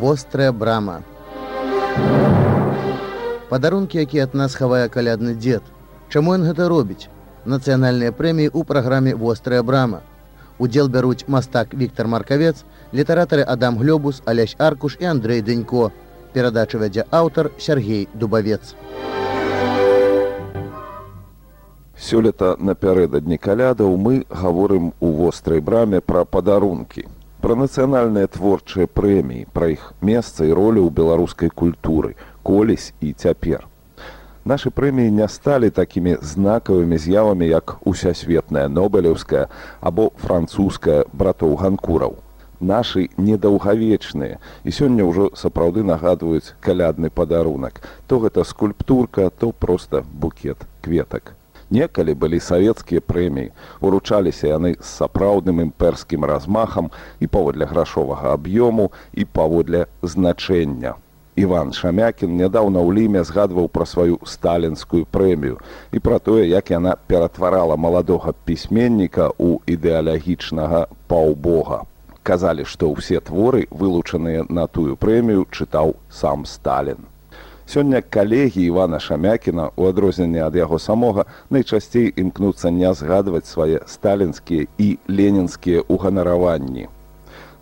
вострая брама. Падарункі які ад нас хавае калядны дзед. Чаму ён гэта робіць? Нацыянальныя прэміі ў праграме вострая брама удзел бяруць мастак Віктор маркавец літаратары адам глёбус алясь аркуш і андрей дэнько. Перадачу вядзе аўтар сергей дубавец. Сёлета напярэдадні калядаў мы гаворым у вострай браме пра падарункі пра нацыянальныя творчыя прэміі пра іх месца і ролю ў беларускай культуры колісь і цяпер. Нашы прэміі не сталі такімі знакавымі з'явамі як усясветная нобелеўская або французская братоў ганкураў. Нашы недаўгавечныя і сёння ўжо сапраўды нагадваюць калядны падарунак. То гэта скульптурка то проста букет кветак некалі былі савецкія прэміі. Уручаліся яны з сапраўдным імперскім размахам і паводле грашовага аб'ёму і паводле значэння. Іван шамякін нядаўна ў ліме згадваў пра сваю сталінскую прэмію і пра тое як яна ператварала маладога пісьменніка ў ідэалагічнага паўбога. Казалі што ўсе творы вылучаныя на тую прэмію чытаў сам сталін Сёння калегі Івана Шамякіна у адрозненне ад яго самога найчасцей імкнуцца не згадваць свае сталінскія і ленінскія ўганараванні.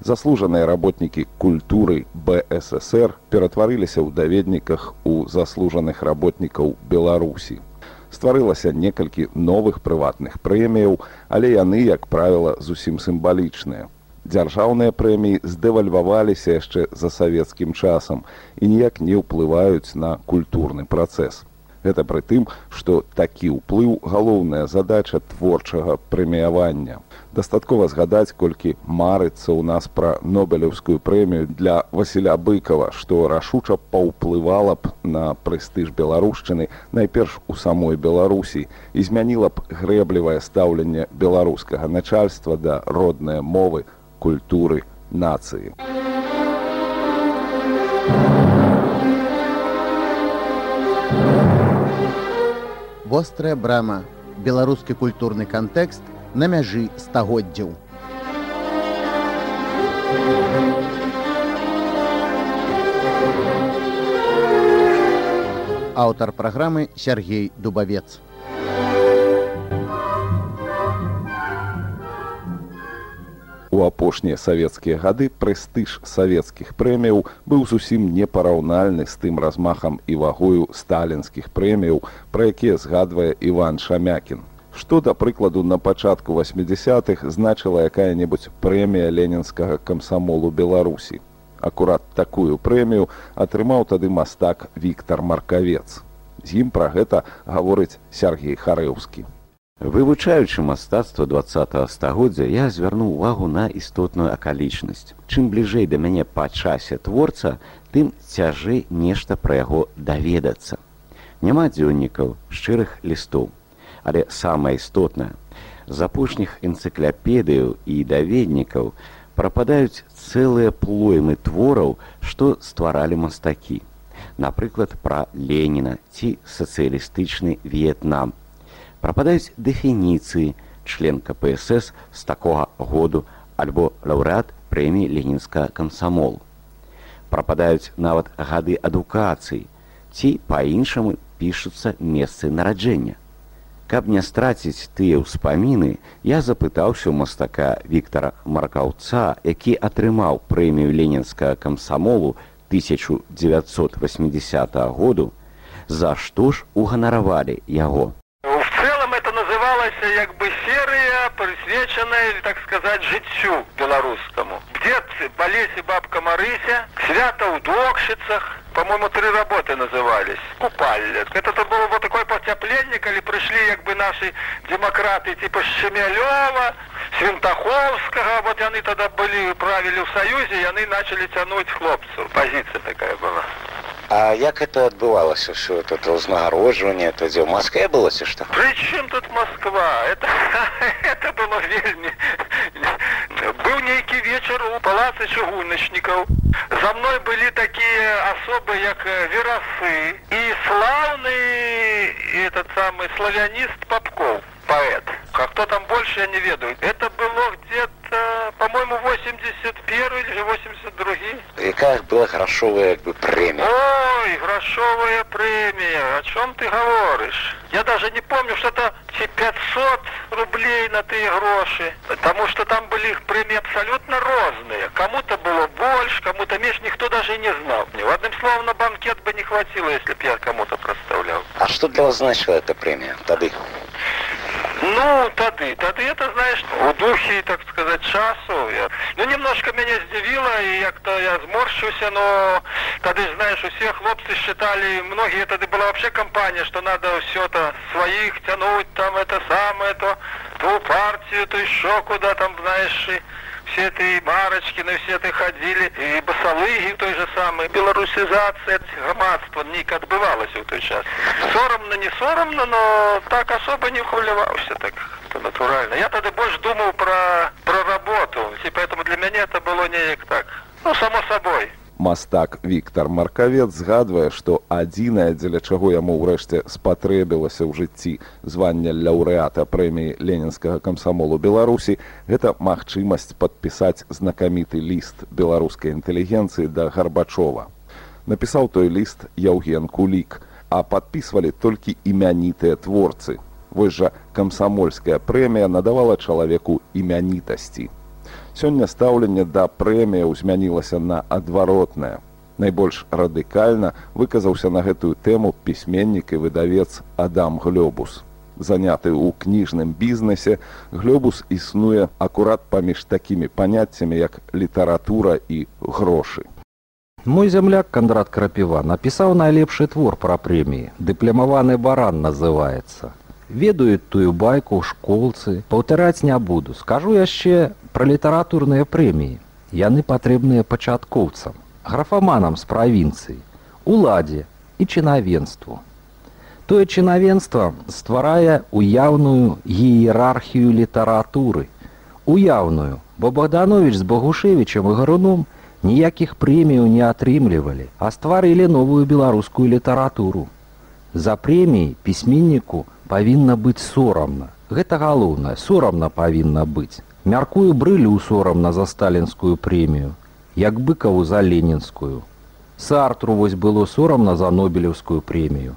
Заслужаныя работнікі культуры БССР ператварыліся ў даведніках у заслужаных работнікаў Беларусі. Стварылася некалькі новых прыватных прэміяў, але яны, як правіла, зусім сімвалічныя дзяржаўныя прэміі здэвальваваліся яшчэ за савецкім часам і ніяк не ўплываюць на культурны працэс. Гэта пры тым, што такі ўплыў галоўная задача творчага прэміявання. Дастаткова згадаць, колькі марыцца ў нас пра нобелеўскую прэмію для Васіля быкова, што рашуча паўплывала б на прэстыж беларушчыны найперш у самой беларусі і змяніла б грэблівае стаўленне беларускага начальства да роднай мовы культуры нацыі. Вострая брама, беларускі культурны кантэкст на мяжы стагоддзяў. Аўтар праграмы Сергей Дубавец. У апошнія савецкія гады прэстыж савецкіх прэміяў быў зусім непараўнальны з тым размахам і вагою сталінскіх прэміяў, пра якія згадвае Іван Шамякін. Што, да прыкладу, на пачатку 80-х значыла якая-небудзь прэмія ленінскага камсамолу Беларусі. Акурат такую прэмію атрымаў тады мастак Віктор Маркавец. З ім пра гэта гаворыць Сергей Харэўскі. Вывучаючы мастацтва два стагоддзя я звярнуў увагу на істотную акалічнасць. Чым бліжэй да мяне па часе творца, тым цяжэй нешта пра яго даведацца. Няма дзённікаў шчырых лістоў, але самае істотнае з апошніх энцыкляпедыяў і даведнікаў прападаюць цэлыя плоймы твораў, што стваралі мастакі. Напрыклад, пра Леніна ці сацыялістычны В'етнам прападаюць дэфініцыі член кпсс з такога году альбо лаўрэат прэміі ленінска камсамол прападаюць нават гады адукацыі ці па-іншаму пішуцца месцы нараджэння. Каб не страціць тыя ўспаміны я запытаўся ў мастака Віктора маркаўца які атрымаў прэмію ленінскага камсамолу 1980 году за што ж уганаравалі яго называлася як бы серыя прысвечаная так сказаць жыццю беларускаму дед по лесе бабка марыся свята ў докшыцах по-моему три работы назывались. Купальня. Это то было вот такое потяпленне калі прыйшлі як бы наши демократы типа шемялёва свинтаховскага вот яны тогда былі правілі ў саюзе яны начали цянуть хлопцаў позиция такая была А як это адбывалася що тут ўзнагароджванне то дзе ў Маскве былося што Прычым тут Москва? Это, это было вельмі быў нейкі вечар у палацы чыгуначнікаў за мной былі такія асобы як верасы і слаўны этот самый славяніст папков поэт как кто там больше я не ведаю это было где-то по-моему 81 или 82 якая была грашовая як бы прэмія Ой, грошовая премия, о чем ты говоришь? Я даже не помню, что это те 500 рублей на те гроши, потому что там были их премии абсолютно разные. Кому-то было больше, кому-то меньше, никто даже и не знал. В одним словом, на банкет бы не хватило, если бы я кому-то проставлял. А что для вас значила эта прэмія тады Ну, тады, тады это, знаешь, у духе, так сказать, часу. Я, ну, немножко меня здивило, и як-то я зморщуся, но тады, знаешь, все хлопцы считали, многие тады была вообще компания, что надо все-то своих тянуть, там, это самое, то, ту партию, то еще куда там, знаешь, и все эти Марочкины, все это ходили, и басалыги той же самой. Белорусизация громадства ник отбывалась в той час. Соромно, не соромно, но так особо не хвалевался, так натурально. Я тогда больше думал про, про работу, и поэтому для меня это было не так, ну, само собой. Мастак Віктор Маркавец згадвае, што адзінае, дзеля чаго яму ўрэшце спатрэбілася ў жыцці звання лаўрэата прэміі ленінскага камсамолу Беларусі, гэта магчымасць падпісаць знакаміты ліст беларускай інтэлігенцыі да Гарбачова. Напісаў той ліст Яўген Кулік, а падпісвалі толькі імянітыя творцы. Вось жа камсамольская прэмія надавала чалавеку імянітасці. Сёння стаўленне да прэміяў змянілася на адваротнае. Найбольш радыкальна выказаўся на гэтую тэму пісьменнік і выдавец Адам Глёбус. Заняты ў кніжным бізнесе, глёбус існуе акурат паміж такімі паняццямі, як літаратура і грошы. Мой зямляк Кандрат Крапіва напісаў найлепшы твор пра прэміі. Дыплямаваны баран называецца. Ведаюць тую байку ў школцы, паўтараць не буду. Скажу яшчэ пра літаратурныя прэміі. Яны патрэбныя пачаткоўцам, графаманам з правінцыі, уладзе і чынавенству. Тое чынавенства стварае уяўную іерархію літаратуры. Уяўную, бо Богданович з Богушевічам і гаруном ніякіх прэміяў не атрымлівалі, а стварылі новую беларускую літаратуру. За прэміяй пісьменніку павінна быць сорамна. Гэта галоўнае, сорамна павінна быць. Мяркую брылю сорамна за сталінскую прэмію, як быкаву за ленінскую. Сартру вось было сорамна за нобелеўскую прэмію.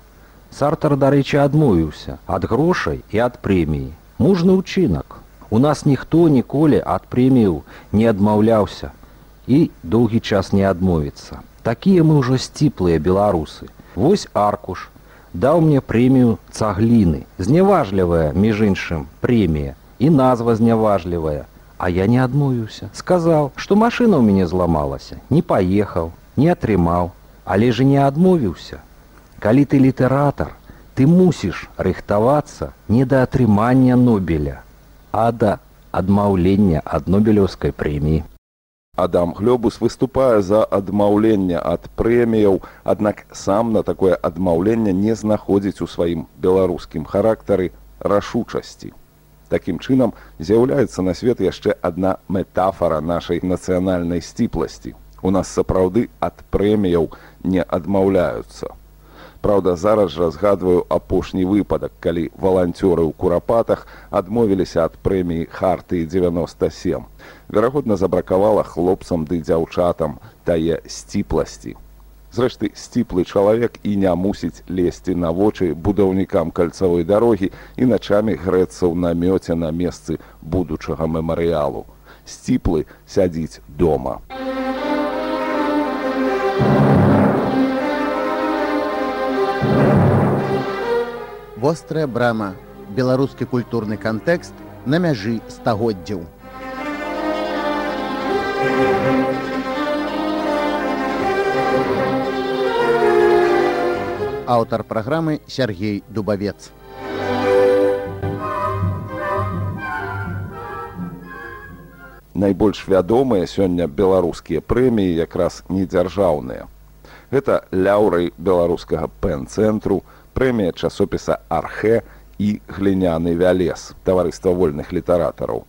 Сартар, дарэчы, адмовіўся ад грошай і ад прэміі. Мужны ўчынак. У нас ніхто ніколі ад прэміяў не адмаўляўся і доўгі час не адмовіцца. Такія мы ўжо сціплыя беларусы. Вось аркуш, даў мне прэмію цагліны. Зняважлівая, між іншым, прэмія і назва зняважлівая. А я не адмовіўся. Сказаў, што машына ў мяне зламалася, не паехаў, не атрымаў, але ж не адмовіўся. Калі ты літаратар, ты мусіш рыхтавацца не да атрымання нобеля, а да адмаўлення ад нобелёўскай прэміі. Адам Глёбус выступае за адмаўленне ад прэміяў, аднак сам на такое адмаўленне не знаходзіць у сваім беларускім характары рашучасці. Такім чынам з'яўляецца на свет яшчэ адна метафара нашай нацыянальнай сціпласці. У нас сапраўды ад прэміяў не адмаўляюцца. Праўда, зараз жа згадваю апошні выпадак, калі валанцёры ў курапатах адмовіліся ад прэміі Харты 97. Верагодна, забракавала хлопцам ды дзяўчатам тае сціпласці. Зрэшты, сціплы чалавек і не мусіць лезці на вочы будаўнікам кальцавой дарогі і начамі грэцца ў намёце на месцы будучага мемарыялу. Сціплы сядзіць дома. Вострая брама. Беларускі культурны кантэкст на мяжы стагоддзяў. Аўтар праграмы Сергей Дубавец. Найбольш вядомыя сёння беларускія прэміі якраз недзяржаўныя. Гэта ляўрай беларускага пэн-цэнтру, прэмія часопіса архе і гліняны вялез таварыства вольных літаратараў.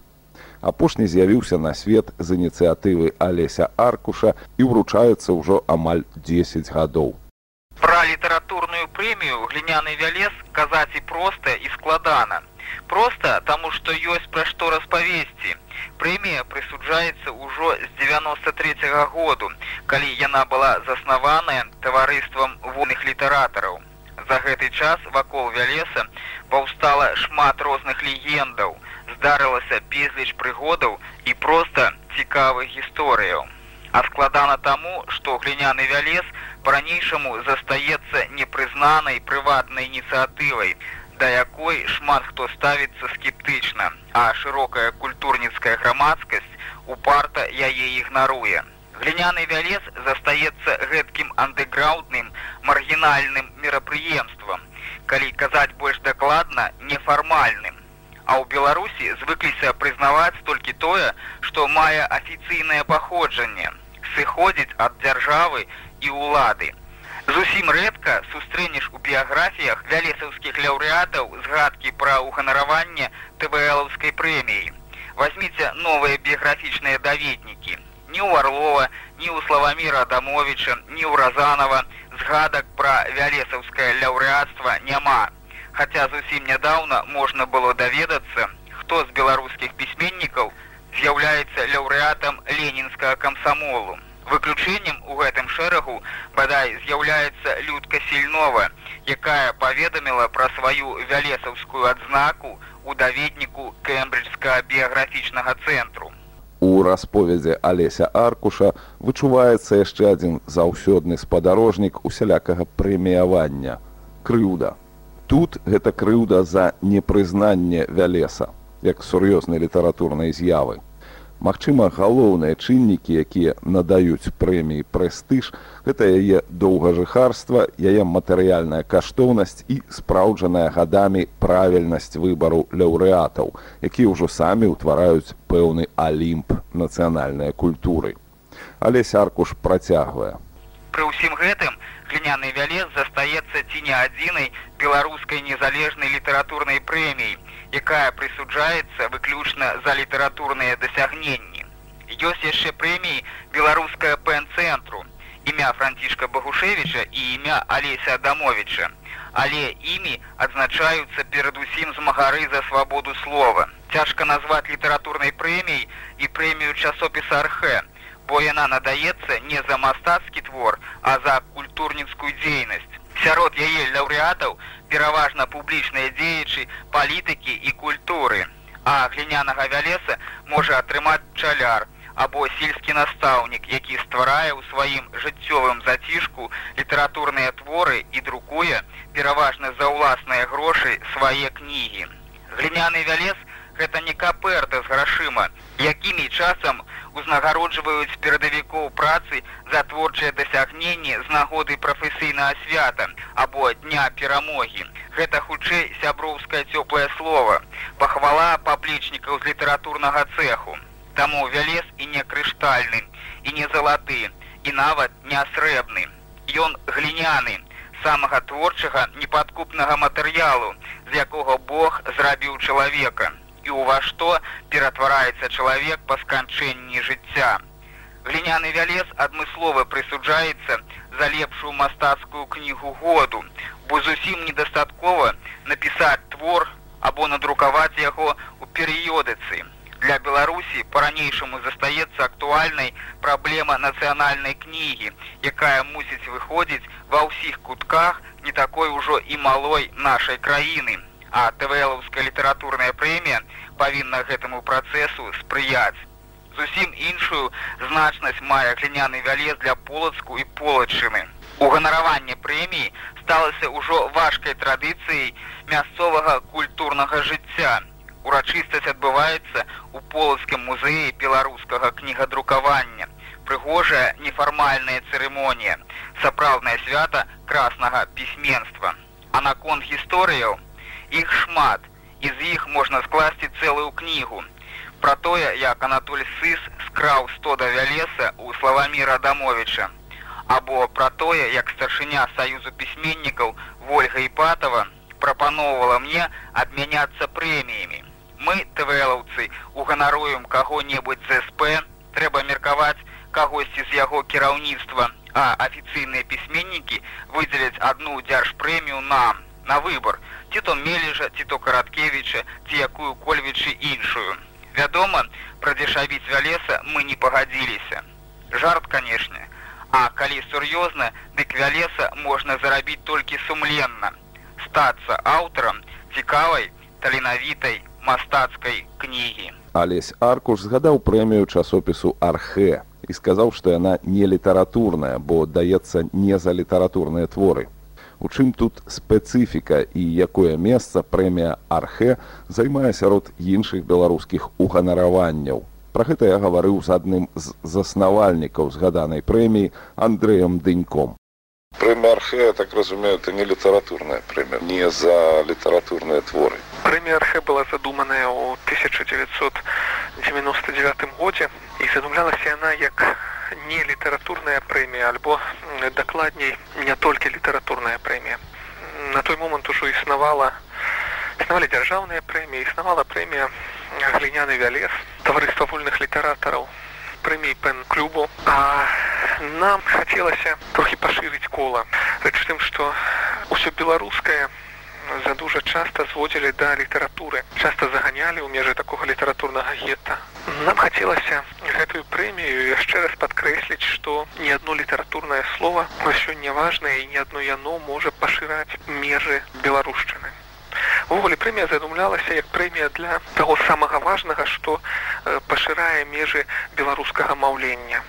Апошні з'явіўся на свет з ініцыятывы алеся аркуша і ўручаецца ўжо амаль 10 гадоў. Пра літаратурную прэмію гліняны вялез казаць і проста і складана Проста таму, што ёсць пра што распавесці. Прэмія прысуджаецца ўжо з 93 -го году, калі яна была заснаваная таварыствам вольных літаратараў. За гэты час вакол вялеса паўстала шмат розных легендаў, здарылася безліч прыгодаў і проста цікавых гісторыяў. А складана таму, што гліняны вялес па-ранейшаму застаецца непрызнанай прыватнай ініцыятывай, да якой шмат хто ставіцца скептычна, а шырокая культурніцкая грамадскасць упарта яе ігнаруе. Гліняны вялес застаецца гэткім андэграўдным маргінальным мерапрыемствам, калі казаць больш дакладна нефармальным. А ў Беларусі звыкліся прызнаваць толькі тое, што мае афіцыйнае паходжанне, сыходзіць ад дзяржавы і ўлады. Зусім рэдка сустрэнеш у біяграфіях вялесаўскіх лаўрэатаў згадкі пра ўганараванне ТВЛаўскай прэміі. Вазьміце новыя біяграфічныя даведнікі ні ў Арлова, ні ў Славаміра Адамовіча, ні ў Разанова згадак пра вялесаўскае ляўрэатства няма. Хаця зусім нядаўна можна было даведацца, хто з беларускіх пісьменнікаў з'яўляецца ляўрэатам ленінскага камсамолу. Выключэннем у гэтым шэрагу бадай з'яўляецца людка сільнова, якая паведаміла пра сваю вялесаўскую адзнаку у даведніку кэмбриджскага біяграфічнага цэнтру. У расповедзе Алеся Аркуша вычуваецца яшчэ адзін заўсёдны спадарожнік усялякага прэміявання крыўда. Тут гэта крыўда за непрызнанне вялеса, як сур'ёзнай літаратурнай з'явы. Магчыма, галоўныя чыннікі, якія надаюць прэміі прэстыж, гэта яе доўгажыхарства, яе матэрыяльная каштоўнасць і спраўджаная гадамі правільнасць выбару лаўрэатаў, якія ўжо самі ўтвараюць пэўны алімп нацыянальнай культуры. Але сяркуш працягвае. Пры ўсім гэтым гліняны вялез застаецца ці не адзінай беларускай незалежнай літаратурнай прэміі, якая прысуджаецца выключна за літаратурныя дасягненні. Ёсць яшчэ прэміі беларуская пэн-цэнтру, імя францішка Багушевіча і імя Алеся Адамовича. Але імі адзначаюцца перадусім змагары за свабоду слова. Цяжка назваць літаратурнай прэміяй і прэмію часопіса архэ, бо яна надаецца не за мастацкі твор, а за культурніцкую дзейнасць. Сярод яе лаўрэатаў пераважна публічныя дзеячы палітыкі і культуры. А глінянага вялеса можа атрымаць чаляр або сельскі настаўнік, які стварае ў сваім жыццёвым зацішку літаратурныя творы і друкуе пераважна за ўласныя грошы свае кнігі. Гліняны вялес гэта не каперта з грашыма, якімі часам узнагароджваюць перадавікоў працы за творчыя дасягненні з нагоды прафесійнага свята або дня перамогі. Гэта хутчэй сяброўскае цёплае слово, пахвала паплечнікаў з літаратурнага цэху. Таму вялез і не крыштальны, і не залаты, і нават не срэбны. Ён гліняны, самага творчага непадкупнага матэрыялу, з якога Бог зрабіў чалавека і ў ва што ператвараецца чалавек па сканчэнні жыцця. Гліняны вялез адмыслова прысуджаецца за лепшую мастацкую кнігу году, бо зусім недастаткова напісаць твор або надрукаваць яго ў перыёдыцы. Для Беларусі па-ранейшаму застаецца актуальнай праблема нацыянальнай кнігі, якая мусіць выходзіць ва ўсіх кутках не такой ужо і малой нашай краіны а твлаўская літаратурная прэмія павінна гэтаму працэсу спрыяць. Зусім іншую значнасць мае гліняны вялез для полацку і полачыны. Уганараванне прэміі сталася ўжо важкай традыцыяй мясцовага культурнага жыцця. Урачыстасць адбываецца ў полацкім музеі беларускага кнігадрукавання. Прыгожая нефармальная цырымонія, сапраўднае свята краснага пісьменства. А наконт гісторыяў іх шмат. І з іх можна скласці цэлую кнігу про тое як анатоль сыс скраў 100 да вялеса у славаміра дамовича або про тое як старшыня саюзу пісьменнікаў ольга іпатова прапаноўвала мне абмяняцца прэміямі мы твлаўцы уганаруем каго-небудзь зсп трэба меркаваць кагосьці з яго кіраўніцтва а афіцыйныя пісьменнікі выдзеляць одну дзяржпрэмію нам на выбор. Ці то мележа ці то караткевіча ці якую кольвічы іншую. Вядома прадзешавіць вялеса мы не пагадзіліся. Жарт канешне. А калі сур'ёзна дык вялеса можна зарабіць толькі сумленна. Стацца аўтарам цікавай таленавітай мастацкай кнігі. Алесь аркуш згадаў прэмію часопісу архе і сказаў, што яна не літаратурная, бо даецца не за літаратурныя творы. У чым тут спецыфіка і якое месца прэмія архе займае сярод іншых беларускіх уганараванняў. Пра гэта я гаварыў з адным з заснавальнікаў згаданай прэміі Андрэем дыньком. Прэмія архе, так разумею, это не літаратурная прэмія, не за літаратурныя творы. Прэмія архе была задуманая ў 1999 годзе і задумлялася яна як не літаратурная прэмія альбо дакладней не толькі літаратурная прэмія. На той момант ужо існавала існавалі дзяржаўныя прэміі, існавала прэмія гліняны вялез таварыства вольных літаратараў прэмій пен клубу а нам хацелася трохі пашырыць кола рэч тым што ўсё беларускае задужа часта зводзілі да літаратуры часта заганялі ў межы такога літаратурнага гета нам хацелася гэтую прэмію яшчэ раз падкрэсліць што ні адно літаратурнае слово сёння важнае і ні адно яно можа пашыраць межы беларушчыны увогуле прэмія задумлялася як прэмія для таго самага важнага што пашырае межы беларускага маўлення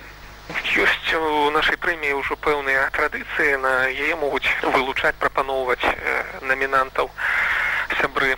ёсць у нашай прэміі ўжо пэўныя традыцыі на яе могуць вылучаць прапаноўваць намінантаў сябры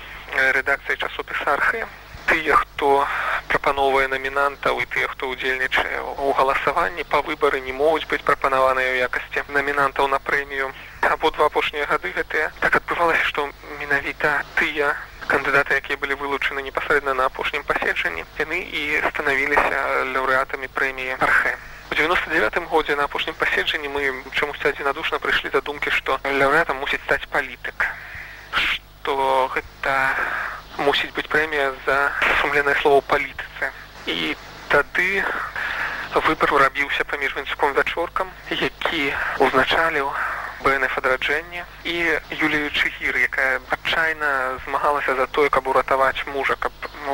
рэдакцыі часопіса архе тыя хто прапановвае намінантаў і тыя хто ўдзельнічае ў галасаванні па выбары не могуць быць прапанаваныя ў якасці намінантаў на прэмію. Абодва апошнія гады гэтыя. Так адбывалася што менавіта тыя кандыдаты якія былі вылучаны непасрэдна на апошнім паседжанні яны і станавіліся лаўрэатамі прэміі архе У 99 годзе на апошнім паседжанні мы чамусьці адзінадушна прыйшлі да думкі, што лаўрэатам мусіць стаць палітык. Што гэта мусіць быць прэмія за сумленае слово палітыцы. І тады выбар рабіўся паміж вінском вячоркам, які узначаліў БНФ адраджэнне і Юлію Чгір, якая адчайна змагалася за тое, каб уратаваць мужа, каб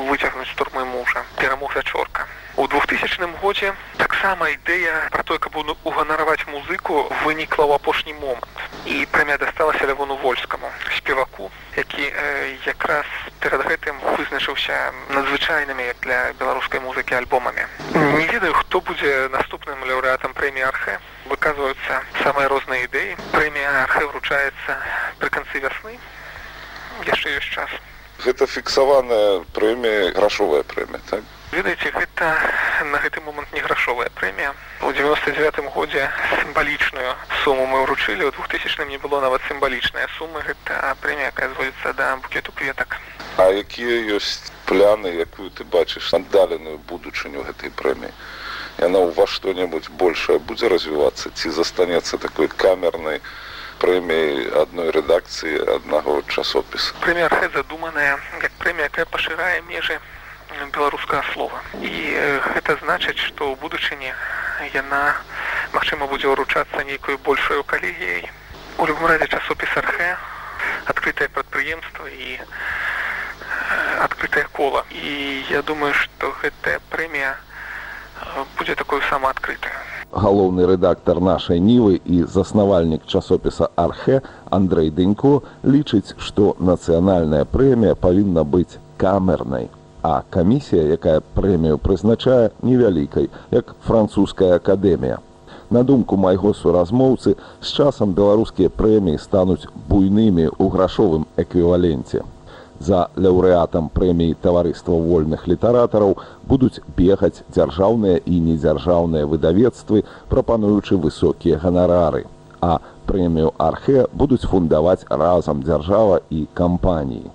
выцягнуць турмы мужа, перамог вячорка. У 2000 годзе таксама ідэя пра тое, каб уганараваць музыку вынікла ў апошні момант. І прэмія дасталася лявону вольскаму спеваку, які э, якраз перад гэтым вызначыўся надзвычайнымі для беларускай музыкі альбомамі. Не ведаю, хто будзе наступным лаўрэатам прэміі архе. Выказваюцца самыя розныя ідэі. Прэмія архе вручаецца пры канцы вясны. яшчэ ёсць час. Гэта фіксаваная прэмія грашовая прэмія так ведаеце гэта на гэты момант не грашовая прэмія у 99 годзе сімвалічную суму мы ўручылі у 2000 не было нават сімвалічная сума гэта прэмія якая зводіцца да букету кветак а якія ёсць пляны якую ты бачыш аддаленую будучыню гэтай прэміі яна ў вас што-небудзь большая будзе развівацца ці застанецца такой камернай прэміяй адной рэдакцыі аднаго часопіса прэмія задуманая як прэмія якая пашырае межы беларускага слова. І гэта значыць што ў будучыні яна магчыма будзе ўручацца нейкую большую калегіяй у любым разе часопіс архе адкрытае прадпрыемства і адкрытае кола і я думаю што гэтая прэмія будзе такую самаадкрытую галоўны рэдактар нашай нівы і заснавальнік часопіса архе андрей дынько лічыць што нацыянальная прэмія павінна быць камернай а камісія, якая прэмію прызначае невялікай, як французская акадэмія. На думку майго суразмоўцы, з часам беларускія прэміі стануць буйнымі ў грашовым эквіваленце. За лаўрэатам прэміі таварыства вольных літаратараў будуць бегаць дзяржаўныя і недзяржаўныя выдавецтвы, прапануючы высокія ганарары. А прэмію архе будуць фундаваць разам дзяржава і кампаніі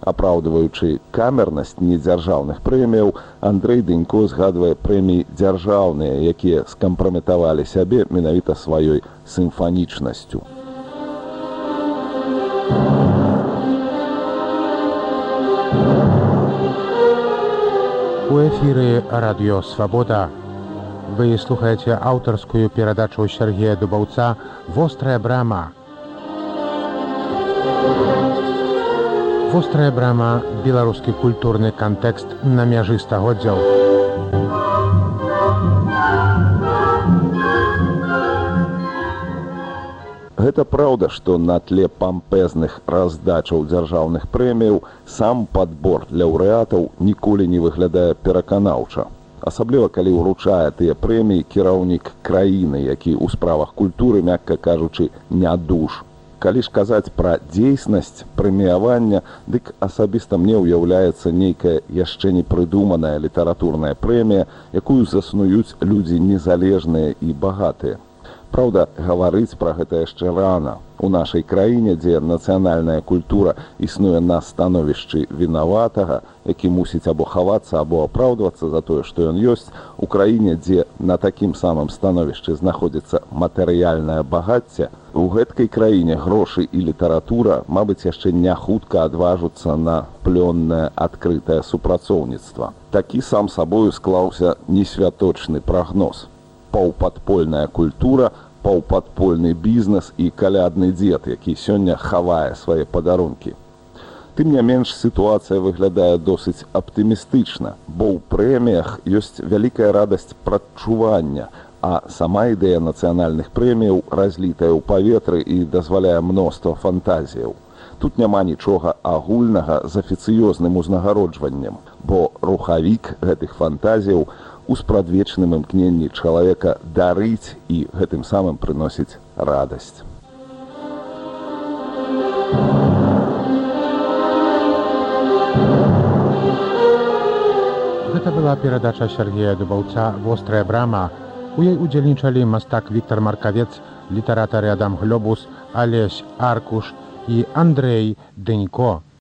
апраўдваючы камернасць недзяржаўных прэміяў Андрэй дынько згадвае прэміі дзяржаўныя якія скампраметавалі сябе менавіта сваёй сімфанічнасцю у эфіры радыё свабода вы слухаеце аўтарскую перадачу Сергея дубаўца вострая брама у Вострая брама беларускі культурны кантэкст на мяжы стагоддзяў. Гэта праўда, што на тле пампезных раздачаў дзяржаўных прэміяў сам падбор лаўрэатаў ніколі не выглядае пераканаўча. Асабліва калі ўручае тыя прэміі кіраўнік краіны, які ў справах культуры, мякка кажучы, не душ. Калі ж казаць пра дзейснасць прэміявання, дык асабіста мне ўяўляецца нейкая яшчэ не прыдуманая літаратурная прэмія, якую заснуюць людзі незалежныя і багатыя. Праўда, гаварыць пра гэта яшчэ рана. У нашай краіне, дзе нацыянальная культура існуе на становішчы вінаватага, які мусіць або хавацца або апраўдвацца за тое, што ён ёсць, у краіне, дзе на такім самым становішчы знаходзіцца матэрыяльнае багацце, у гэткай краіне грошы і літаратура, мабыць, яшчэ не хутка адважуцца на плённае адкрытае супрацоўніцтва. Такі сам сабою склаўся несвяточны прагноз паўпадпольная культура, паўпадпольны бізнес і калядны дзед, які сёння хавае свае падарункі. Тым не менш сітуацыя выглядае досыць аптымістычна, бо ў прэміях ёсць вялікая радасць прадчування, а сама ідэя нацыянальных прэміяў разлітая ў паветры і дазваляе мноства фантазіяў. Тут няма нічога агульнага з афіцыёзным узнагароджваннем, бо рухавік гэтых фантазіяў, у спрадвечным імкненні чалавека дарыць і гэтым самым прыносіць радасць. Гэта была перадача Сергея Дубаўца вострая брама. У ёй удзельнічалі мастак Віктор Маркавец, літаратары Адам Глёбус, Алесь Аркуш і Андрэй Дэнько.